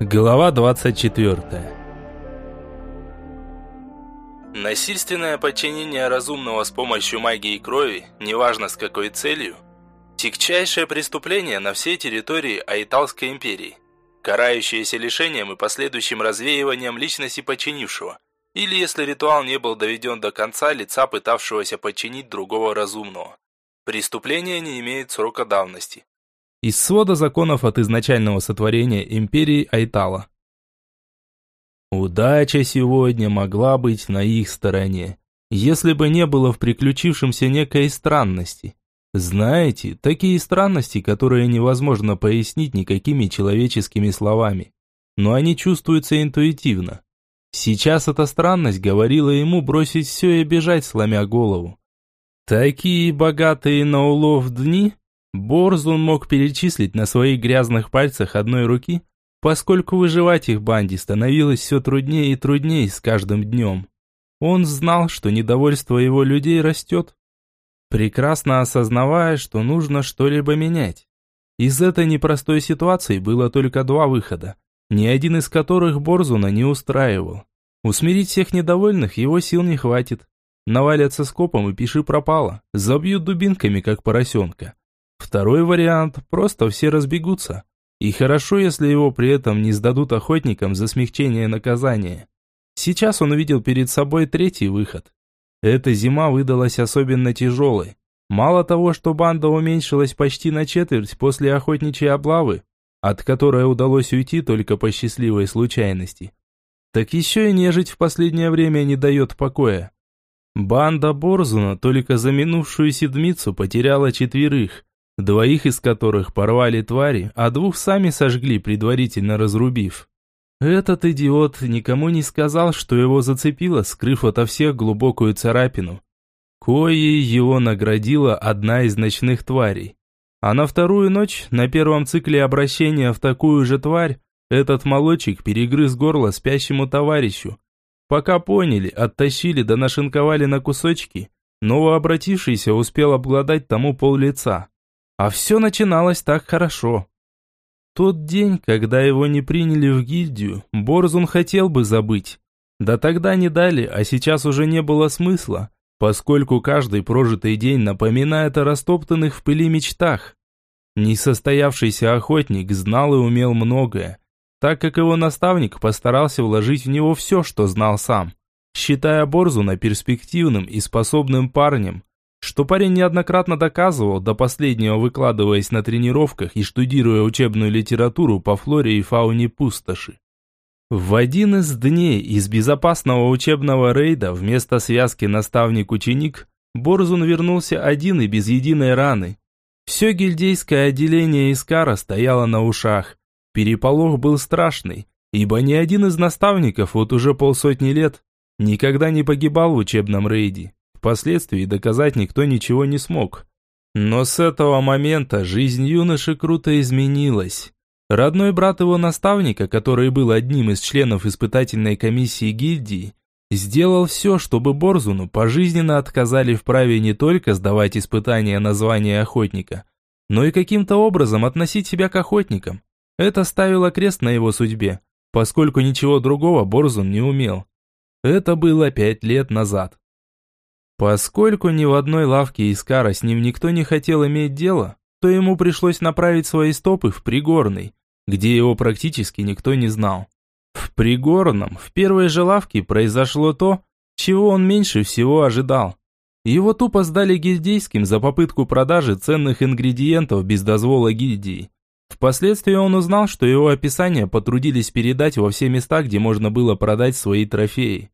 Глава 24 Насильственное подчинение разумного с помощью магии крови, неважно с какой целью, тягчайшее преступление на всей территории Айталской империи, карающееся лишением и последующим развеиванием личности подчинившего, или если ритуал не был доведен до конца лица, пытавшегося подчинить другого разумного. Преступление не имеет срока давности. Из свода законов от изначального сотворения империи Айтала. Удача сегодня могла быть на их стороне, если бы не было в приключившемся некой странности. Знаете, такие странности, которые невозможно пояснить никакими человеческими словами, но они чувствуются интуитивно. Сейчас эта странность говорила ему бросить все и бежать, сломя голову. Такие богатые на улов дни Борзун мог перечислить на своих грязных пальцах одной руки, поскольку выживать их банде становилось все труднее и труднее с каждым днем. Он знал, что недовольство его людей растет, прекрасно осознавая, что нужно что-либо менять. Из этой непростой ситуации было только два выхода, ни один из которых Борзуна не устраивал. Усмирить всех недовольных его сил не хватит. Навалятся скопом и пиши пропало, забьют дубинками, как поросенка. Второй вариант – просто все разбегутся. И хорошо, если его при этом не сдадут охотникам за смягчение наказания. Сейчас он увидел перед собой третий выход. Эта зима выдалась особенно тяжелой. Мало того, что банда уменьшилась почти на четверть после охотничьей облавы, от которой удалось уйти только по счастливой случайности, так еще и нежить в последнее время не дает покоя. Банда Борзуна только за минувшую седмицу потеряла четверых, двоих из которых порвали твари, а двух сами сожгли, предварительно разрубив. Этот идиот никому не сказал, что его зацепило, скрыв ото всех глубокую царапину. Коей его наградила одна из ночных тварей. А на вторую ночь, на первом цикле обращения в такую же тварь, этот молочек перегрыз горло спящему товарищу. Пока поняли, оттащили да нашинковали на кусочки, новообратившийся успел обглодать тому пол лица. А все начиналось так хорошо. Тот день, когда его не приняли в гильдию, Борзун хотел бы забыть. Да тогда не дали, а сейчас уже не было смысла, поскольку каждый прожитый день напоминает о растоптанных в пыли мечтах. Несостоявшийся охотник знал и умел многое, так как его наставник постарался вложить в него все, что знал сам, считая Борзуна перспективным и способным парнем, что парень неоднократно доказывал, до последнего выкладываясь на тренировках и штудируя учебную литературу по флоре и фауне пустоши. В один из дней из безопасного учебного рейда вместо связки наставник-ученик Борзун вернулся один и без единой раны. Все гильдейское отделение Искара стояло на ушах. Переполох был страшный, ибо ни один из наставников вот уже полсотни лет никогда не погибал в учебном рейде. Впоследствии доказать никто ничего не смог. Но с этого момента жизнь юноши круто изменилась. Родной брат его наставника, который был одним из членов испытательной комиссии гильдии, сделал все, чтобы Борзуну пожизненно отказали в праве не только сдавать испытания на звание охотника, но и каким-то образом относить себя к охотникам. Это ставило крест на его судьбе, поскольку ничего другого Борзун не умел. Это было пять лет назад. Поскольку ни в одной лавке Искара с ним никто не хотел иметь дело, то ему пришлось направить свои стопы в Пригорный, где его практически никто не знал. В Пригорном, в первой же лавке произошло то, чего он меньше всего ожидал. Его тупо сдали гильдейским за попытку продажи ценных ингредиентов без дозвола гильдии. Впоследствии он узнал, что его описание потрудились передать во все места, где можно было продать свои трофеи.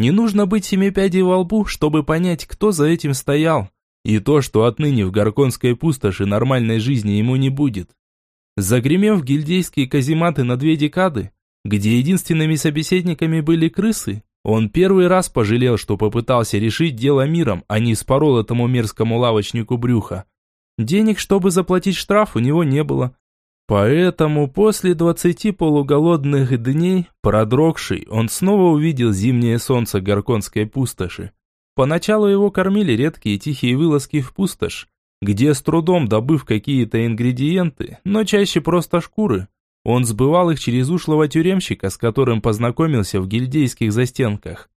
Не нужно быть семипядей во лбу, чтобы понять, кто за этим стоял. И то, что отныне в Горконской пустоши нормальной жизни ему не будет. Загремев гильдейские казематы на две декады, где единственными собеседниками были крысы, он первый раз пожалел, что попытался решить дело миром, а не спорол этому мерзкому лавочнику брюха. Денег, чтобы заплатить штраф, у него не было, Поэтому после двадцати полуголодных дней, продрогший, он снова увидел зимнее солнце Горконской пустоши. Поначалу его кормили редкие тихие вылазки в пустошь, где с трудом добыв какие-то ингредиенты, но чаще просто шкуры, Он сбывал их через ушлого тюремщика, с которым познакомился в гильдейских застенках.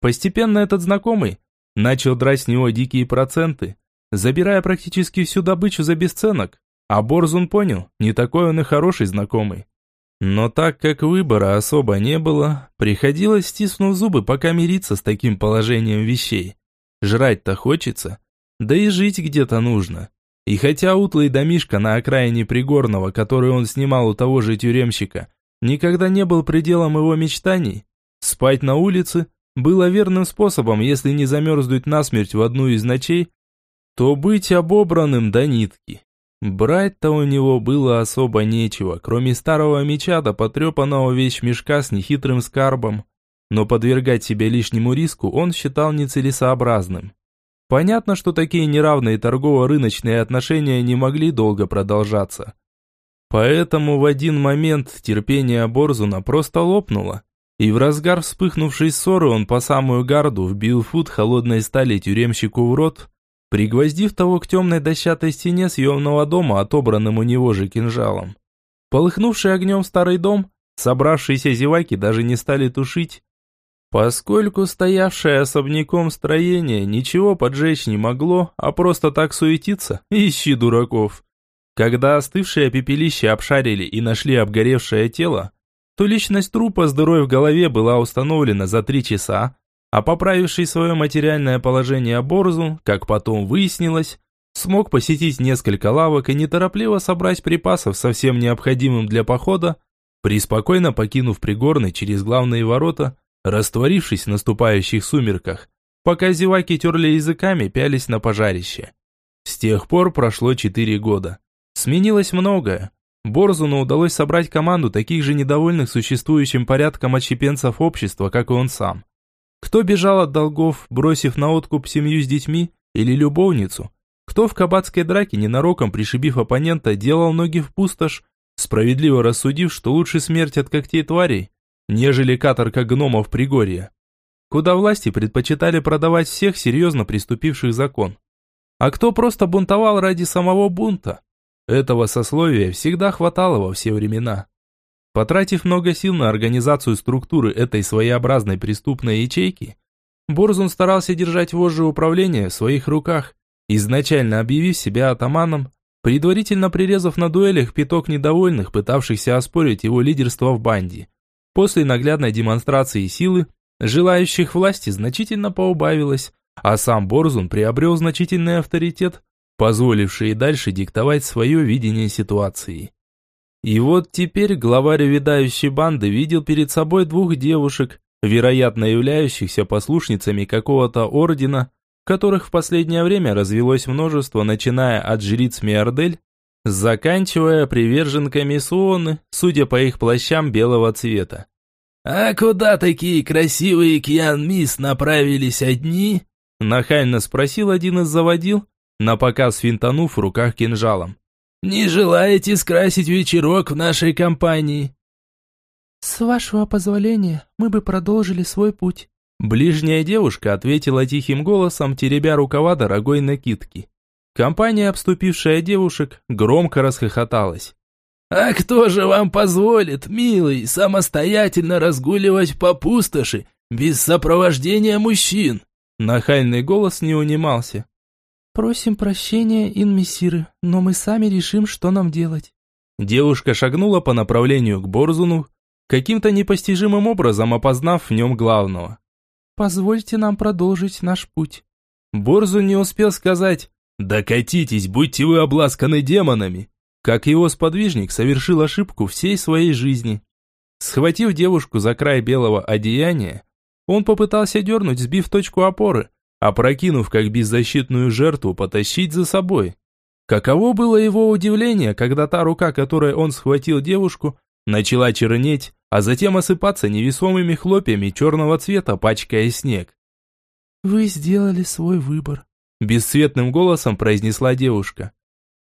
Постепенно этот знакомый начал драть с него дикие проценты, забирая практически всю добычу за бесценок. А Борзун понял, не такой он и хороший знакомый. Но так как выбора особо не было, приходилось, стиснув зубы, пока мириться с таким положением вещей. Жрать-то хочется, да и жить где-то нужно. И хотя утлый домишка на окраине Пригорного, который он снимал у того же тюремщика, никогда не был пределом его мечтаний, спать на улице было верным способом, если не замерзнуть насмерть в одну из ночей, то быть обобранным до нитки. Брать-то у него было особо нечего, кроме старого меча да потрепанного вещмешка с нехитрым скарбом. Но подвергать себя лишнему риску он считал нецелесообразным. Понятно, что такие неравные торгово-рыночные отношения не могли долго продолжаться. Поэтому в один момент терпение Борзуна просто лопнуло, и в разгар вспыхнувшей ссоры он по самую гарду вбил фут холодной стали тюремщику в рот, пригвоздив того к темной дощатой стене съемного дома, отобранным у него же кинжалом. Полыхнувший огнем старый дом, собравшиеся зеваки даже не стали тушить, поскольку стоявшее особняком строение ничего поджечь не могло, а просто так суетиться, ищи дураков. Когда остывшее пепелище обшарили и нашли обгоревшее тело, то личность трупа с дырой в голове была установлена за три часа, а поправивший свое материальное положение Борзу, как потом выяснилось, смог посетить несколько лавок и неторопливо собрать припасов совсем необходимым для похода, приспокойно покинув Пригорный через главные ворота, растворившись в наступающих сумерках, пока зеваки терли языками, пялись на пожарище. С тех пор прошло четыре года. Сменилось многое. Борзуну удалось собрать команду таких же недовольных существующим порядком отщепенцев общества, как и он сам. Кто бежал от долгов, бросив на откуп семью с детьми или любовницу? Кто в кабацкой драке, ненароком пришибив оппонента, делал ноги в пустошь, справедливо рассудив, что лучше смерть от когтей тварей, нежели каторка гномов Пригорья? Куда власти предпочитали продавать всех серьезно приступивших закон? А кто просто бунтовал ради самого бунта? Этого сословия всегда хватало во все времена. Потратив много сил на организацию структуры этой своеобразной преступной ячейки, Борзун старался держать вожжи управления в своих руках, изначально объявив себя атаманом, предварительно прирезав на дуэлях пяток недовольных, пытавшихся оспорить его лидерство в банде. После наглядной демонстрации силы, желающих власти значительно поубавилось, а сам Борзун приобрел значительный авторитет, позволивший и дальше диктовать свое видение ситуации. И вот теперь главарь видающей банды видел перед собой двух девушек, вероятно являющихся послушницами какого-то ордена, которых в последнее время развелось множество, начиная от жриц Миордель, заканчивая приверженками Суоны, судя по их плащам белого цвета. «А куда такие красивые Кьян-Мисс направились одни?» Нахально спросил один из заводил, напоказ финтанув в руках кинжалом. Не желаете скрасить вечерок в нашей компании?» «С вашего позволения, мы бы продолжили свой путь». Ближняя девушка ответила тихим голосом, теребя рукава дорогой накидки. Компания, обступившая девушек, громко расхохоталась. «А кто же вам позволит, милый, самостоятельно разгуливать по пустоши, без сопровождения мужчин?» Нахальный голос не унимался. «Просим прощения, инмессиры, но мы сами решим, что нам делать». Девушка шагнула по направлению к Борзуну, каким-то непостижимым образом опознав в нем главного. «Позвольте нам продолжить наш путь». Борзун не успел сказать «Докатитесь, будьте вы обласканы демонами», как его сподвижник совершил ошибку всей своей жизни. Схватив девушку за край белого одеяния, он попытался дернуть, сбив точку опоры, опрокинув как беззащитную жертву, потащить за собой. Каково было его удивление, когда та рука, которой он схватил девушку, начала чернеть, а затем осыпаться невесомыми хлопьями черного цвета, пачкая снег. «Вы сделали свой выбор», – бесцветным голосом произнесла девушка.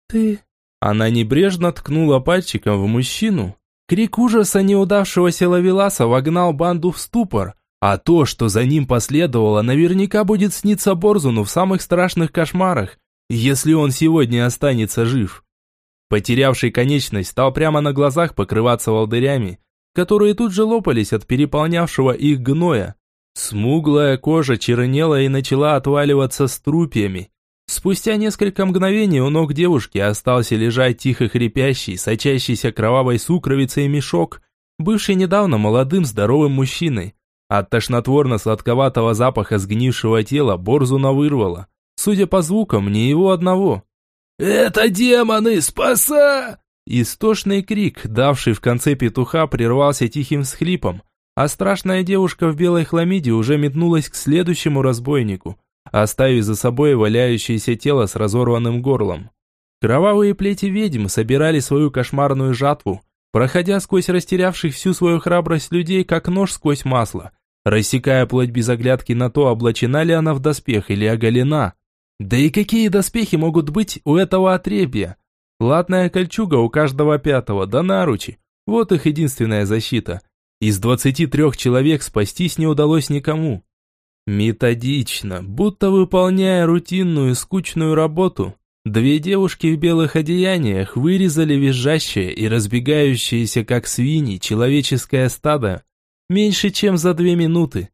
«Ты...» Она небрежно ткнула пальчиком в мужчину. Крик ужаса неудавшегося ловеласа вогнал банду в ступор, а то, что за ним последовало, наверняка будет сниться Борзуну в самых страшных кошмарах, если он сегодня останется жив. потерявший конечность, стал прямо на глазах покрываться волдырями, которые тут же лопались от переполнявшего их гноя. Смуглая кожа чернела и начала отваливаться струпьями. Спустя несколько мгновений у ног девушки остался лежать тихо хрипящий, сочащийся кровавой сукровицей мешок, бывший недавно молодым здоровым мужчиной. От тошнотворно-сладковатого запаха сгнившего тела Борзуна вырвало. Судя по звукам, не его одного. «Это демоны! Спаса!» Истошный крик, давший в конце петуха, прервался тихим всхлипом, а страшная девушка в белой хламиде уже метнулась к следующему разбойнику, оставив за собой валяющееся тело с разорванным горлом. Кровавые плети ведьм собирали свою кошмарную жатву, проходя сквозь растерявших всю свою храбрость людей, как нож сквозь масло, рассекая плоть без оглядки на то, облачена ли она в доспех или оголена. Да и какие доспехи могут быть у этого отребья? Латная кольчуга у каждого пятого, да наручи. Вот их единственная защита. Из двадцати трех человек спастись не удалось никому. Методично, будто выполняя рутинную скучную работу, две девушки в белых одеяниях вырезали визжащее и разбегающееся, как свиньи, человеческое стадо меньше, чем за две минуты.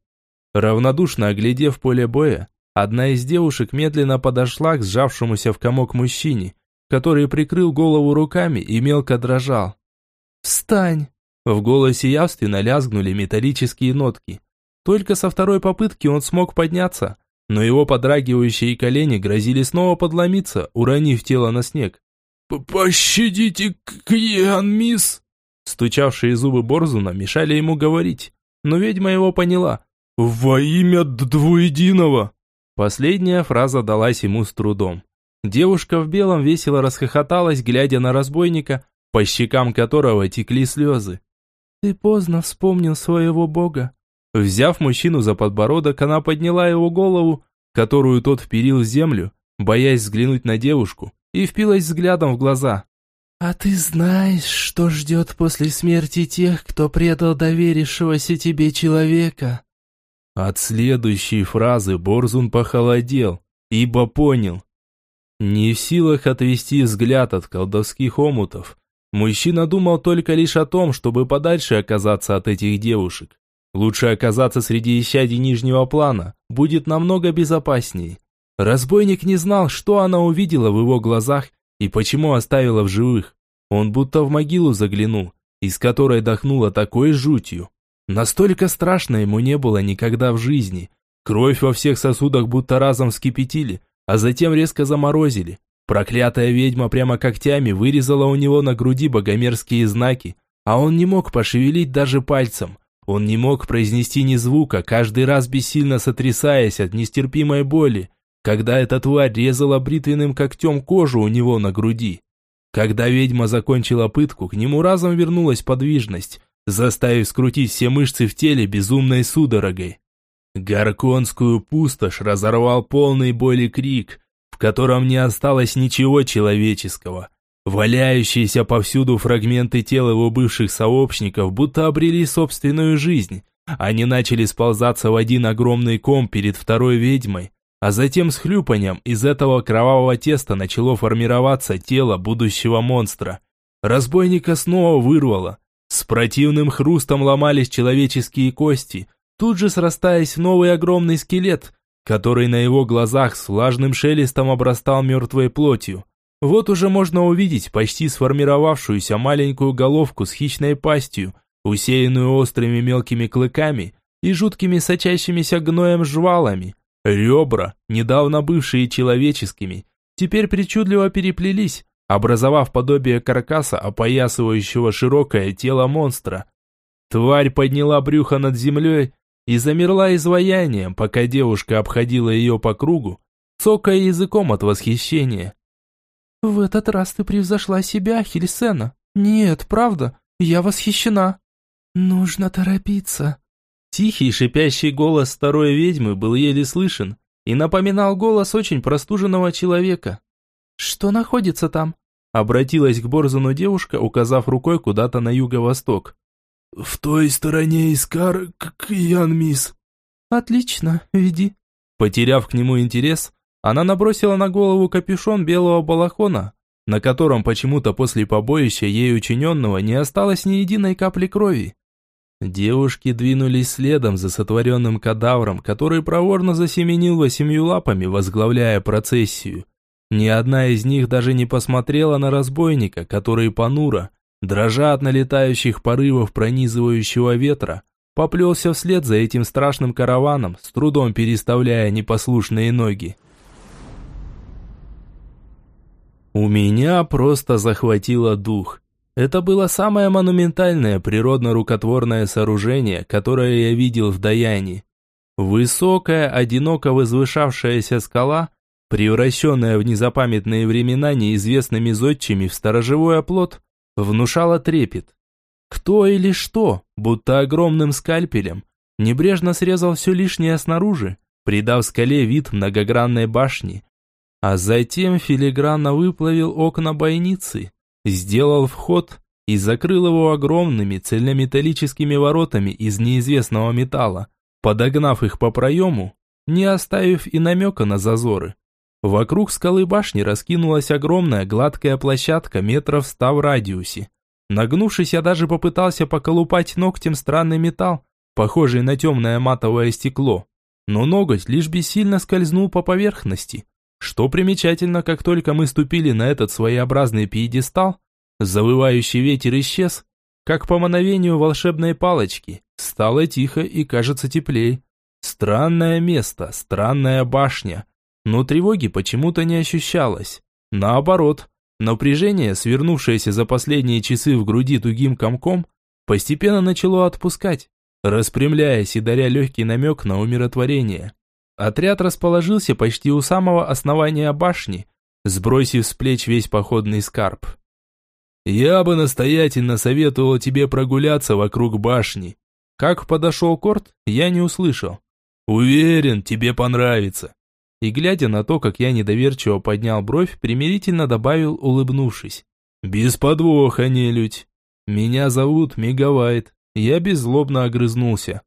Равнодушно оглядев поле боя, одна из девушек медленно подошла к сжавшемуся в комок мужчине, который прикрыл голову руками и мелко дрожал. «Встань!» В голосе явственно лязгнули металлические нотки. Только со второй попытки он смог подняться, но его подрагивающие колени грозили снова подломиться, уронив тело на снег. «Пощадите, Кьян, мисс!» Стучавшие зубы Борзуна мешали ему говорить, но ведьма его поняла. «Во имя двуединого!» Последняя фраза далась ему с трудом. Девушка в белом весело расхохоталась, глядя на разбойника, по щекам которого текли слезы. «Ты поздно вспомнил своего бога». Взяв мужчину за подбородок, она подняла его голову, которую тот вперил в землю, боясь взглянуть на девушку, и впилась взглядом в глаза. «А ты знаешь, что ждет после смерти тех, кто предал доверившегося тебе человека?» От следующей фразы Борзун похолодел, ибо понял, не в силах отвести взгляд от колдовских омутов, мужчина думал только лишь о том, чтобы подальше оказаться от этих девушек. Лучше оказаться среди исчадий нижнего плана, будет намного безопаснее. Разбойник не знал, что она увидела в его глазах и почему оставила в живых. Он будто в могилу заглянул, из которой дохнуло такой жутью. Настолько страшно ему не было никогда в жизни. Кровь во всех сосудах будто разом вскипятили, а затем резко заморозили. Проклятая ведьма прямо когтями вырезала у него на груди богомерзкие знаки, а он не мог пошевелить даже пальцем. Он не мог произнести ни звука, каждый раз бессильно сотрясаясь от нестерпимой боли, когда эта тварь резала бритвенным когтем кожу у него на груди. Когда ведьма закончила пытку, к нему разом вернулась подвижность, заставив скрутить все мышцы в теле безумной судорогой. Гарконскую пустошь разорвал полный боли крик, в котором не осталось ничего человеческого. Валяющиеся повсюду фрагменты тел его бывших сообщников будто обрели собственную жизнь. Они начали сползаться в один огромный ком перед второй ведьмой, а затем с хлюпанием из этого кровавого теста начало формироваться тело будущего монстра. Разбойника снова вырвало. С противным хрустом ломались человеческие кости – тут же срастаясь новый огромный скелет, который на его глазах с влажным шелестом обрастал мертвой плотью. Вот уже можно увидеть почти сформировавшуюся маленькую головку с хищной пастью, усеянную острыми мелкими клыками и жуткими сочащимися гноем жвалами. Ребра, недавно бывшие человеческими, теперь причудливо переплелись, образовав подобие каркаса, опоясывающего широкое тело монстра. Тварь подняла брюхо над землей и замерла изваянием, пока девушка обходила ее по кругу, цокая языком от восхищения. «В этот раз ты превзошла себя, Хельсена. Нет, правда, я восхищена». «Нужно торопиться». Тихий шипящий голос старой ведьмы был еле слышен и напоминал голос очень простуженного человека. «Что находится там?» Обратилась к Борзану девушка, указав рукой куда-то на юго-восток. «В той стороне Искар, Ян Мисс». «Отлично, веди». Потеряв к нему интерес, она набросила на голову капюшон белого балахона, на котором почему-то после побоища ей учиненного не осталось ни единой капли крови. Девушки двинулись следом за сотворенным кадавром, который проворно засеменил восемью лапами, возглавляя процессию. Ни одна из них даже не посмотрела на разбойника, который понуро, дрожа от налетающих порывов пронизывающего ветра, поплелся вслед за этим страшным караваном, с трудом переставляя непослушные ноги. У меня просто захватило дух. Это было самое монументальное природно-рукотворное сооружение, которое я видел в Даяне. Высокая, одиноко возвышавшаяся скала, превращенная в незапамятные времена неизвестными зодчими в сторожевой оплот, внушала трепет. Кто или что, будто огромным скальпелем, небрежно срезал все лишнее снаружи, придав скале вид многогранной башни. А затем филигранно выплавил окна бойницы, сделал вход и закрыл его огромными цельнометаллическими воротами из неизвестного металла, подогнав их по проему, не оставив и намека на зазоры. Вокруг скалы башни раскинулась огромная гладкая площадка метров ста в радиусе. Нагнувшись, я даже попытался поколупать ногтем странный металл, похожий на темное матовое стекло. Но ноготь лишь бессильно скользнул по поверхности. Что примечательно, как только мы ступили на этот своеобразный пьедестал, завывающий ветер исчез, как по мановению волшебной палочки. Стало тихо и кажется теплей. Странное место, странная башня. Но тревоги почему-то не ощущалось. Наоборот, Напряжение, свернувшееся за последние часы в груди тугим комком, постепенно начало отпускать, распрямляясь и даря легкий намек на умиротворение. Отряд расположился почти у самого основания башни, сбросив с плеч весь походный скарб. «Я бы настоятельно советовал тебе прогуляться вокруг башни». Как подошел Корт, я не услышал. «Уверен, тебе понравится и, глядя на то, как я недоверчиво поднял бровь, примирительно добавил, улыбнувшись. «Без подвоха, нелюдь. Меня зовут Мегавайт». Я беззлобно огрызнулся.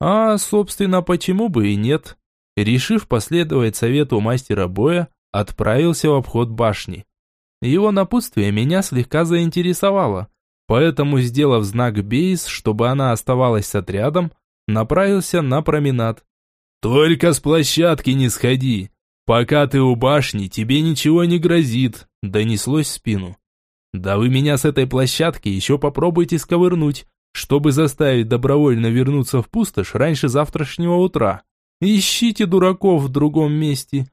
А, собственно, почему бы и нет? Решив последовать совету мастера боя, отправился в обход башни. Его напутствие меня слегка заинтересовало, поэтому, сделав знак Бейс, чтобы она оставалась с отрядом, направился на променад. «Только с площадки не сходи. Пока ты у башни, тебе ничего не грозит», – донеслось в спину. «Да вы меня с этой площадки еще попробуйте сковырнуть, чтобы заставить добровольно вернуться в пустошь раньше завтрашнего утра. Ищите дураков в другом месте».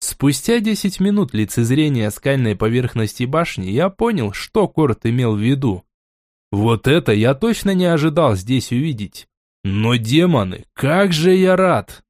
Спустя десять минут лицезрения скальной поверхности башни я понял, что Корт имел в виду. Вот это я точно не ожидал здесь увидеть. Но демоны, как же я рад!